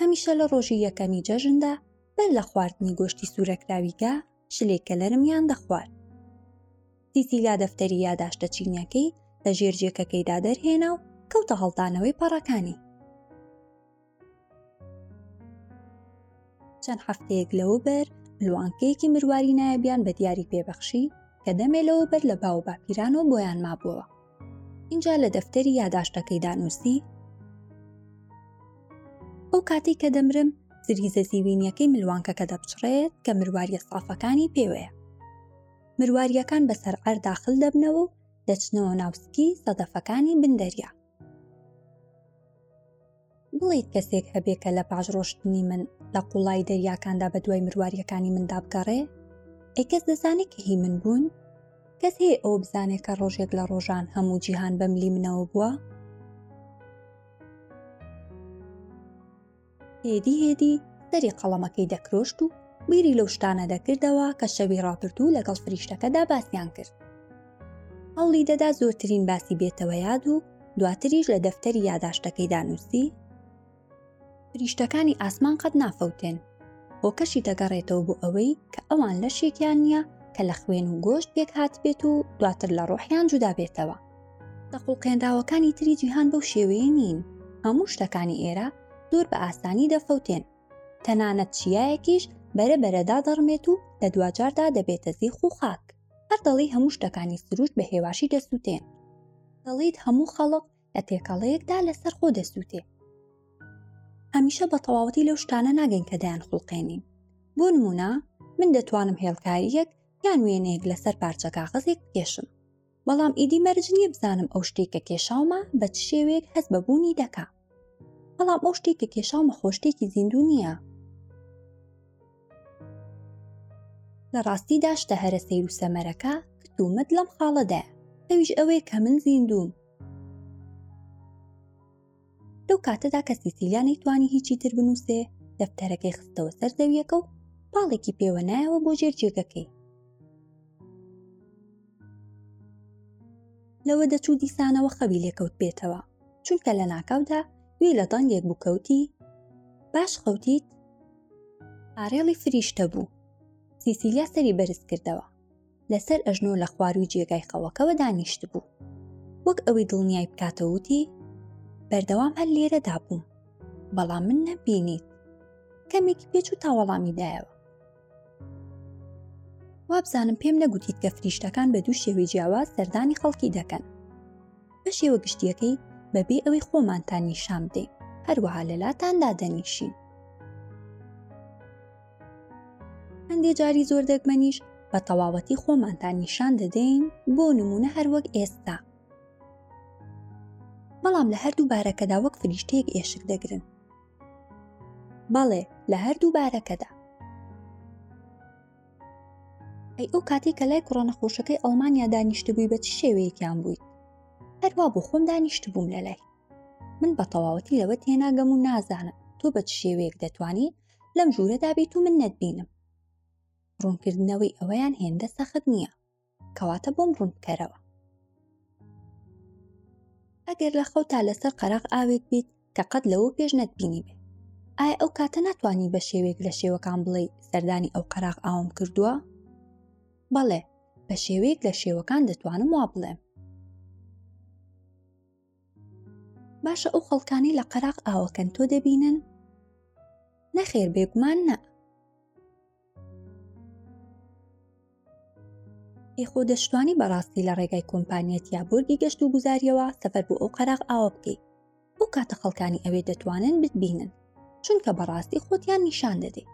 هەمیشە لە ڕۆژی یەکەمی جەژندا بەر لە خواردنی گۆشتی سوورەکراویگە شلێک کەلەرم یان دەخوارد سیسیلا دەفتەری یاداشتە چینیەکەی لە ژێر جێکەکەیدا دەرهێنا و کەوتە هەڵدانەوەی پەڕەکانی چەند هەفتەیەک لەوە بەر لوانکەیەکی مرواری نایبیان بە دیاری پێبەخشی کە دەمێ لەوە بەر لە باو باپیرانەوە بۆیان مابووەوە ئینجا لە دەفتەری یاداشتەکەیدا نووسی ئەو کاتێک کە دەمرم زریزە زیوینیەکەی ملوانکەکە دەپچڕێت کە مرواریە سافەکانی پێوەیە مرواریەکان بەسەر ئەر داخل دەبنەوە و دەچنەوە ناوسکی سەدەفەکانی بندەریا بڵیت کەسێک هەبێ کە لە پاش ڕۆشتنی من لە قوڵایی دەریاکاندا بە دوای مرواریەکانی مندا بگەڕێ ئەی کەس دەزانێت کە هی من بوون کەس هەیە ئەو بزانێت کە ڕۆژێک لە ڕۆژان هەموو جیهان بەملی منەوە بووە هێدی هێدی دەری قەڵەمەکەی دەکرۆشت و بیری لەو شتانە دەکردەوە کە شەوی ڕابردوو لەگەڵ فریشتەکەدا باسیان کرد هەوڵی دەدا زۆرترین باسی بێتەوە یاد و دواتریش لە دەفتەری یاداشتەکەیدا نووسی فریشتەکانی ئاسمان قەت نافەوتێن بۆ کەشی دەگەڕێتەوە بۆ ئەوەی کە ئەوان لەشێکیان نییە کە لە خوێن و گۆشت پێک هات بێت و دواتر لە ڕۆحیان جودا بێتەوە دەقڵقێنراوەکانی تری جیهان بەو شێوەیە نین هەموو شتەکانی ئێرە زۆر بە ئاسانی دەفەوتێن تەنانەت چیایەکیش بەرە بەرەدا دەڕمێت و لە دواجاردا دەبێتە زیخ و خاک هەر دەڵی هەموو شتەکانی سروشت بە هێواشی دەسووتێن دەڵیت هەموو خەڵق لە تێکەڵەیەکدا لەسەر خۆ دەسووتێ هەمیشە بە تەواوەتی لەو شتانە ناگەین کە دایان خوڵقێنین بۆ نمونە من دەتوانم هێڵکاریەک یان وێنەیەک لەسەر پارچە کاغەزێک کێشم بەڵام ئیدی مەرج نییە بزانم ئەو شتێک کە کێشاومە بە چ شێوەیەک هەست بەبوونی دەکات بەڵام ئەو شتێک کە کێشاومە خۆشتێکی زیندوو نییە لە ڕاستیدا شتە هەرە سیر و سەمەرەکە کتومت لەم خاڵەدایە ئەویش ئەوەیە کە من زیندووم لەو کاتەدا کە سیسیلیانەی توانی هیچی تر بنووسێ دەفتەرەکەی خستەوە سەر زەویەکە و پاڵێکی پێوە نایەوە بۆ ژێر جێگەکەی لەوە دەچوو دیسانەوە خەوی لێکەوت بێتەوە چونکە لە ناکاودا وی لە دەنگێک بکەوتی باش خەوتیت ئارێڵی فریشتە بوو سیسیلیا سەری بەرز کردەوە لەسەر ئەژنۆ لە خواروی جێگای خەوەکەوە دانیشت بوو وەک ئەوەی دڵنیای بکاتەوتی بەردەوام هەر لێرەدا بووم بەڵام من نەبینیت کەمێکی پێچ و تاوەڵامی دایەوە وابزانم پێم نەگوت ئیتکە فریشتەکان بە دوو شێوی جیاواز سەردانی خەڵکی دەکەن بە شێوە گشتیەکەی بەبێ ئەوەی خۆمانتان نیشان بدەین هەروەها لەلاتان دادەنیشین هەندێ جاری زۆر دەگمەنیش بە تەواوەتی خۆمانتان نیشان دەدەین بۆ نمونە هەروەک ئێستا بەڵام لە هەردوو بارەکەدا وەک فریشتەیەک ئێشک دەگرن بەڵێ لە هەردوو بارەکەدا. ئەی ئەو کاتێک کە لای کوڕە نەخۆشەکەی ئەڵمانیا دانیشتبووی بە چ شێوەیەکیان بوویت هەروا بۆ خۆم دانیشتبووم لە لای من بە تەواوەتی لەوە تێناگەم و نازانم تۆ بە چ شێوەیەک دەتوانی لەم ژوورەدا بیت و من نەتبینم ڕوونکردنەوەی ئەوەیان هێندە سەخت نییە کەواتە بۆم ڕوون بکەرەوە ئەگەر لە خەوتا لەسەر قەراق ئاوێک بیت کە قەت لەوە پێش نەتبینی بێ ئایا ئەو کاتە ناتوانانی بە شێوێک لە شێوەکان بڵێ سەردانی ئەو قەراق ئاوم کردووە بەڵێ بە شێوەیەک لە شێوەکان دەتوانم وا بڵێم باشە ئەو خەڵکانی لە قەراق ئاوەکەن تۆ دەبینن نەخێر بێگومان نە ئی خۆ دەشتوانی بەڕاستی لە ڕێگای کۆمپانیەت یا بۆرگی گەشت و گوزاریەوە سەفەر بۆ ئەو قەراغ ئاوە بکەیت بۆ کاتە خەڵکانی ئەوێ دەتوانن بتبینن چونکە بەڕاستی خۆتیان نیشان دەدەیت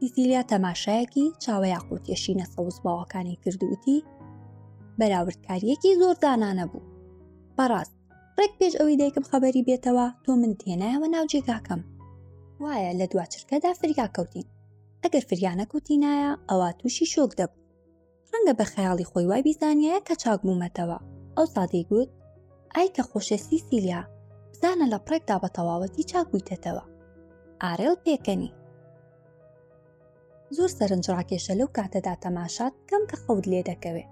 سیسیلیا تەماشایەکی چاوەیا قوتیەشی نەسەوز باوەکانی کردووتی بەراوردکاریەکی زۆر دانانە بوو بەڕاست ڕێک پێش ئەوەی دایکم خەبەری بێتەوە تۆ منت هێنایەوە ناو جێگاکەم وایە لە دوا چرکەدا فریا کەوتین ئەگەر فریانە کوتینایە ئەوە تووشی شۆک دەبوو ڕەنگە بە خەیاڵی خۆی وای بیزانایە کە چاک بوومەتەوە ئەو سادەی گوت ئای کە خۆشە سیسیلیا بزانە لە پڕێکدا بە تەواوەتی چاک بوویتەتەوە ئارێڵ پێکەنی زۆر سەرنج ڕاکێشە لەو کاتەدا تەماشات کەم کە خەوت لێ دەکەوێ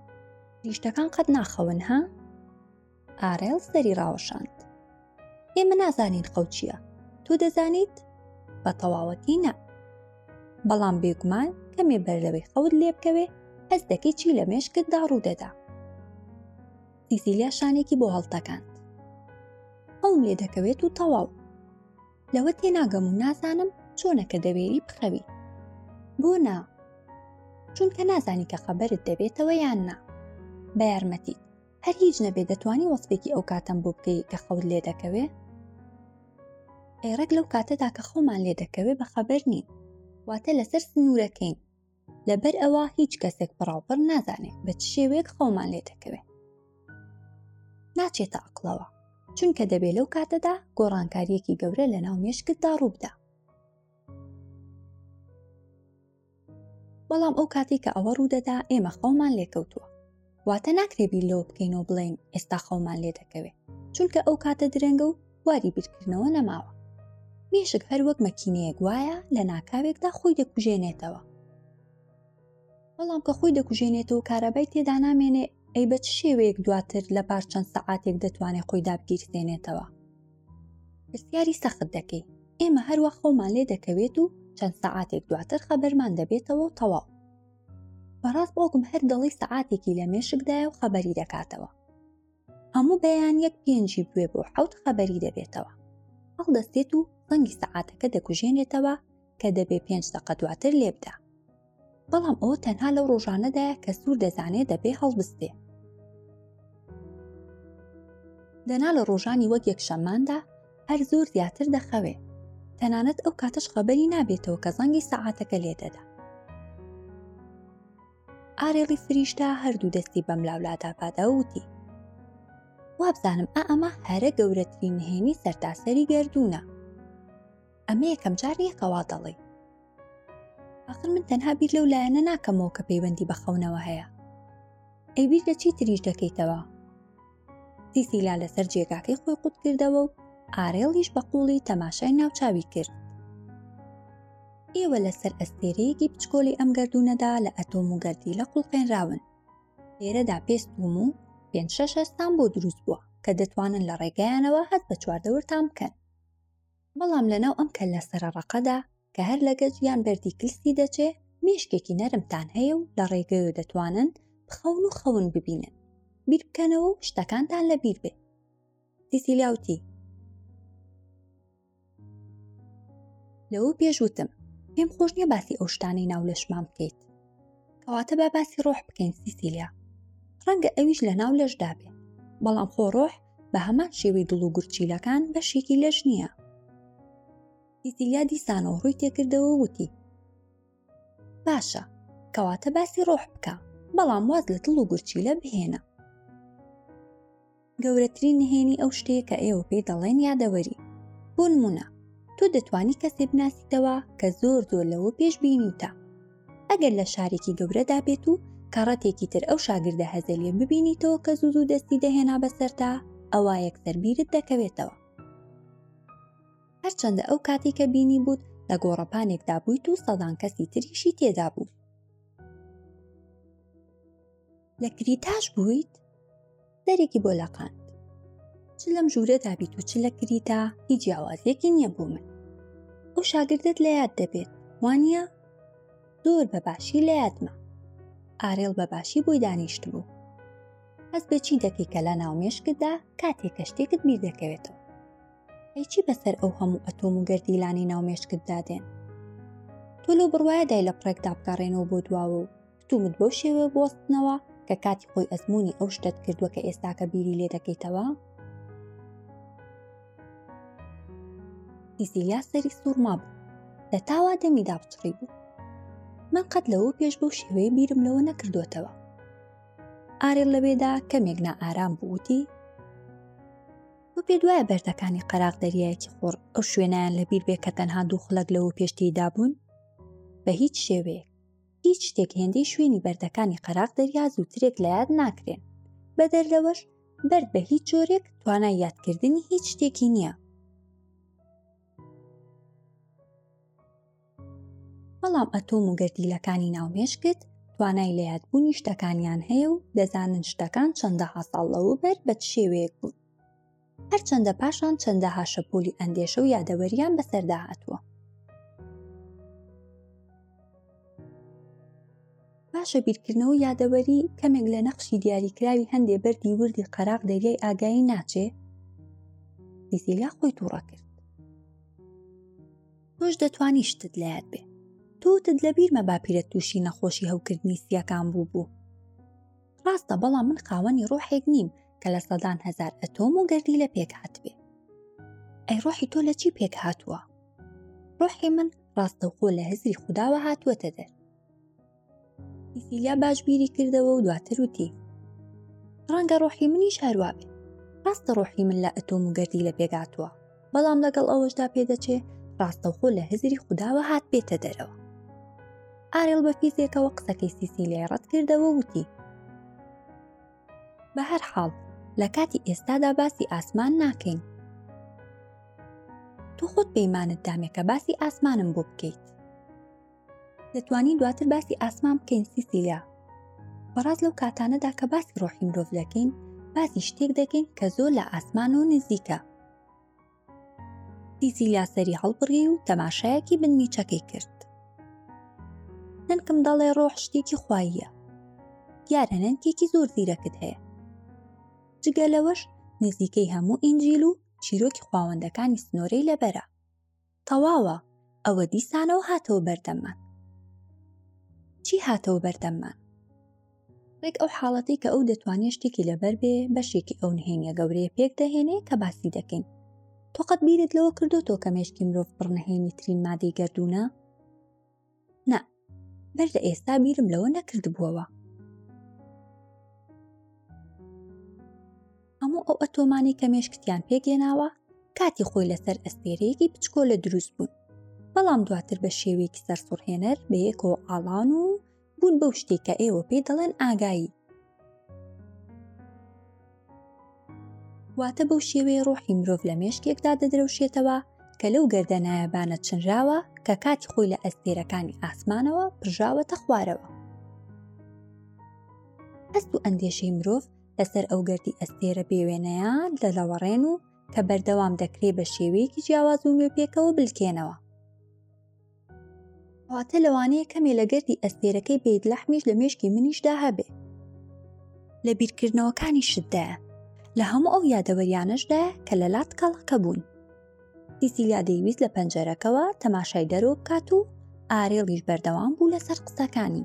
نیشتەکان قەت ناخەون ها ئارێڵ سەری ڕاوەشاند ئێمە نازانین خەو چییە تۆ دەزانیت بە تەواوەتی نا بەڵام بێگومان کەمێ بەر لەوەی خەوت لێ بکەوێ هەست دەکەی چی لە مێشکتدا ڕوودەدا سیسیلیا شانێکی بۆ هەڵتەکاند هەڵم لێ دەکەوێت و تەواو لەوە تێناگەم و نازانم چۆنە کە دەوێری بخەوی بۆ نا چونکە نازانی کە خەبەرت دەبێتەوە یان نا بە یارمەتیت هەر هیچ نەبێ دەتوانی وەسپێکی ئەو کاتەم بۆ بکەی کە خەوت لێ دەکەوێ ئێڕەک لەو کاتەدا کە خۆمان لێ دەکەوێ بە خەبەر نین واتە لەسەر سنوورەکەین لەبەر ئەوە هیچ کەسێک پڕاوپڕ نازانێت بە چ شێوەیەک خۆمان لێ دەکەوێت ناچێتە ئەقلەوە چونکە دەبێ لەو کاتەدا گۆڕانکاریەکی گەورە لە ناو مێشکتدا ڕووبدا بەڵام ئەو کاتێک کە ئەوە ڕوودەدا ئێمە خەومان لێکەوتووە واتە ناکرێ بیر لەوە بکەین و بڵێین ئێستا خەومان لێ دەکەوێ چونکە ئەو کاتە درەنگە و واری بیرکردنەوە نەماوە مێشک هەر وەک مەکینەیە گوایە لە ناکاوێکدا خۆی دەکوژێنێتەوە بەڵام کە خۆی دەکوژێنێتەوە کارەبای تێدا نامێنێ ئەی بە چ شێوەیەک دواتر لە پار چەند سەعاتێک دەتوانێت خۆی دابگیرسێنێتەوە پرسیاری سەخت دەکەی ئێمە هەروە خۆمان لێ دەکەوێت و چەند سەعاتێک دواتر خەبەرمان دەبێتەوە و تەواو بەڕاست بۆگم هەر دەڵی سەعاتێکی لە مێشکدایە و خەبەری دەکاتەوە هەموو بەیان یەک پێنجی بوێ بۆ حەوت خەبەری دەبێتەوە هەڵدەستێت و ڕەنگی سەعاتەکە دەکوژێنێتەوە کە دەبێ پێنج دەقە دواتر لێبدا بەڵام ئەوە تەنها لەو ڕۆژانەدایە کە سوور دەزانێ دەبێ هەڵبستێ دەنا لە ڕۆژانی وەک یەکشەماندا هەر زۆر زیاتر دەخەوێ تەنانەت ئەو کاتەش خەبەری نابێتەوە کە زەنگی سەعاتەکە لێدەدا ئارێڵی فریشتا هەردوو دەستی بەم لاولادا پادا وتی وابزانم ئە ئەمە هەرە گەورەترین نهێنی سەرتاسەری گردوونە ئەمە یەکەم جار یەکەوا دەڵێ ئەخر من تەنها بیر لەو لایەنە ناکەمەوە کە پەیوەندی بە خەونەوە هەیە ئەی بیر لە چی تریش دەکەیتەوە سیسیلا لەسەر جێگاکەی خۆی قوت کردەوە و ئارێڵیش بە قوڵی تەماشای ناوچاوی کرد ئێوە لەسەر ئەستێرەیەکی بچکۆلی ئەم گردونەدا لە ئەتۆم و گەردی لە قوڵقێنراون لێرەدا پێست بووم و پێنج شەش هەستان بۆ دروست بووە کە دەتوانن لە ڕێگەیانەوە هەست بە چواردەورتان بکەن بەڵام لەناو ئەم کەللە سەرەڕەقەدا کە هەر لە گەج یان بەردی کلسی دەچێ مێشکێکی نەرمتان هەیە و لە ڕێگەیەوە دەتوانن بخەون و خەون ببینن بیر بکەنەوە و شتەکانتان لە بیر بێ سیسیلیاوتی لەوە پێشوتم پێم خۆش نیە باسی ئەو شتانەی ناو لەشمان بکەیت کەواتە با باسی ڕۆح بکەین سیسیلیا ڕەنگە ئەویش لە ناو لەشدا بێ بەڵام خۆ ڕۆح بە هەمان شێوەی دڵ و گورچیلەکان بەشێکی لەش نییە ئیتیلیا دیسانەوە ڕووی تێکردەوە وتی باشە کەواتە باسی ڕۆح بکە بەڵام واز لە دڵ و گورچیلە بهێنە گەورەترین نهێنی ئەو شتەیە کە ئێوە پێی دەڵێن یادەوەری بۆ نمونە تۆ دەتوانی کەسێ بناسیتەوە کە زۆر زۆر لەوە پێش بینیوتە ئەگەر لە شارێکی گەورەدا بێت و کەڕەتێکی تر ئەو شاگردە هەزەلیە ببینیتەوە کە زوو زوو دەستی دەهێنا بەسەرتا ئەوە یەکسەر بیرت دەکەوێتەوە هەرچەندە ئەو کاتی کە بینی بووت لە گۆڕەپانێکدا بوویت و سەدان کەسی تریشی تێدا بوو لە کریتاش بوویت سەرێکی بۆ لەقاند چ لەم ژوورە دابیت و چ لە کریتا هی جیاوازیەکی نییە بۆ من ئەو شاگردت لە یاد دەبێت وانە زۆر بە باشی لە یادمە ئارێڵ بە باشی بۆی دانیشت بوو هەز بەچی دەکەی کە لە ناو مێشکتدا کاتێک کە شتێکت بیر دەکەوێتەوە ئەیچی بەسەر ئەو هەموو ئەتۆم و گەردیلانی ناو مێشکتدا دێن تۆ لەو بڕواایەدای لە پڕێکدا بگەڕێنەوە بۆ دواوە و کتومت بەو شێوە بوەستنەوە کە کاتی خۆی ئەزمموی ئەو شتت کردووە کە ئێستاکە بیری لێ دەکەیتەوە ئیزیلیا سەری سوورما بوو لە تاوا دەمیدا بچڕی بوو من قەت لەوە پێش بەو شێوەیە بیرم لەوە نەکردوتەوە ئارێل لەوێدا کەمێک نائارام بووتی و پێ دوایە بەردەکانی قەراق دەریایەکی خۆڕ ئەو شوێنیان لە بیر بێ کە تەنها دوو خلک لەوە پێشتیدا بوون بە هیچ شێوەیەک هیچ شتێک هێندەی شوێنی بەردەکانی قەراغ دەریا زووترێک لە یاد ناکرێن بەدەر لەوەش بەرد بە هیچ جۆرێک توانای یادکردنی هیچ شتێکی نییە بەڵام ئەتۆم و گردیلەکانی ناومێشکت توانای لە یادبوونی شتەکانیان هەیە و دەزانن شتەکان چەندە هەساڵ لەوە بەر بە شێوەیەک بوون هەرچەندە پاشان چەندەها شەپۆلی ئەندێشە و یادەوەریان بەسەردا هاتووە باشە بیرکردنەوە یادەوەری کەمێک لە نەخشی دیاریکراوی هەندێ بەردی وردی قەراق دەریای ئاگایی ناچێ دیزیلا خۆی تووڕە کرد تۆش دەتوانی شتت لایەت بێ توتت لە بیرمە باپیرە تووشی نەخۆشی هەوکردنی سیەکان بوو بوو ڕاستە بەڵام من خاوەنی ڕۆحێک نیم کە لە سەدان هزار ئەتۆم و گەردی لە پێک هاتبێ ئەی ڕۆحی تۆ لە چی پێک هاتووە ڕۆحی من ڕاستەوخۆ لە هزری خودداوە هاتووەتە دەر ئیسیلیا باش بیری کردەوە و دواتر وتی ڕەنگە ڕۆحی منی شاروا بێ ڕاستە ڕۆحی من لە ئەتۆم و گەردی لە پێگاتووە بەڵام لەگەڵ ئەوەشدا پێدەچێ ڕاستەوخۆ لە هزری خودداوە هات بێتە دەرەوە ئارێڵ بە پیسێکەوە قسەکەی سیسیلیای ڕەت کردەوە وتی بە هەر حاڵ لە کاتی ئێستادا باسی ئاسمان ناکەین تو خۆت پەیمانت دامێکە باسی ئاسمانم بۆ بکەیت دەتوانی دواتر باسی ئاسمان بکەین سیسیلیا بەڕاز لەو کاتانەدا کە باسی ڕۆحی مرۆڤ دەکەین باسی شتێک دەکەین کە زۆر لە ئاسمان و نزیکە سیسیلیا سەری هەڵبڕی و تەماشایەکی بن میچەکەی کرد نەنکم دەڵێ ڕۆح شتێکی خواییە دیارە نەنکێکی زۆر زیرەکت هەیە جگە لەوەش نزیکەی هەموو ئینجیل و چیرۆکی خواوەندەکانی سنۆرەی لەبەرە تەواوە ئەوە دیسانەوە هاتەوە بەردەممان چی هاتەوە بەردەممان وەک ئەو حاڵەتی کە ئەو دەتوانێت شتێکی لەبەر بێ بەشێکی ئەو نهێنیە گەورەیە پێک دەهێنێ کە باسی دەکەین تۆقەت بیرت لەوە کردو تۆ کە مێشکی مرۆڤ پڕنەهێنی ترین مادەی گردونە نا بەر لە ئێستا بیرم لەوە نەکردبووەوە هەموو ئەو ئەتۆمانی کە مێشکتیان پێگەێناوە کاتی خۆی لەسەر ئەستێرەیەکی بچکۆ لە دروست بوون بەڵام دواتر بە شێوەیەکی سەرسوڕهێنەر بەیەکەوە ئاڵان و بوون بەو شتێک کە ئێوە پێی دەڵێن ئاگایی واتە بەو شێوەیە ڕۆحی مرۆڤ لە مێشکێکدا دەدرەوشێتەوە کە لەو گەردە نایابانە چنراوە کە کاتی خۆی لە ئەستێرەکانی ئاسمانەوە پژاوەتە خوارەوە هەست و ئەندێشەی مرۆڤ لەسەر ئەو گردی ئەستێرە بێوێنەیان لە لەوەڕێن و کە بەردەوام دەکرێت بە شێوەیەکی جیاواز و نوێ پێکەوە بلکێنەوە واتە لەوانەیە کەمێ لە گردی ئەستێرەکەی بیت لەحمیش لە مێشکی منیشدا هەبێ لە بیرکردنەوەکانی شتدایە لە هەموو ئەو یادەوەریانەشدا کە لە لات کاڵەکە بوون سیسیلیا دەیویست لە پەنجەرەکەەوە تەماشای دەرۆ بکات و ئارێڵیش بەردەوام بوو لەسەر قسەکانی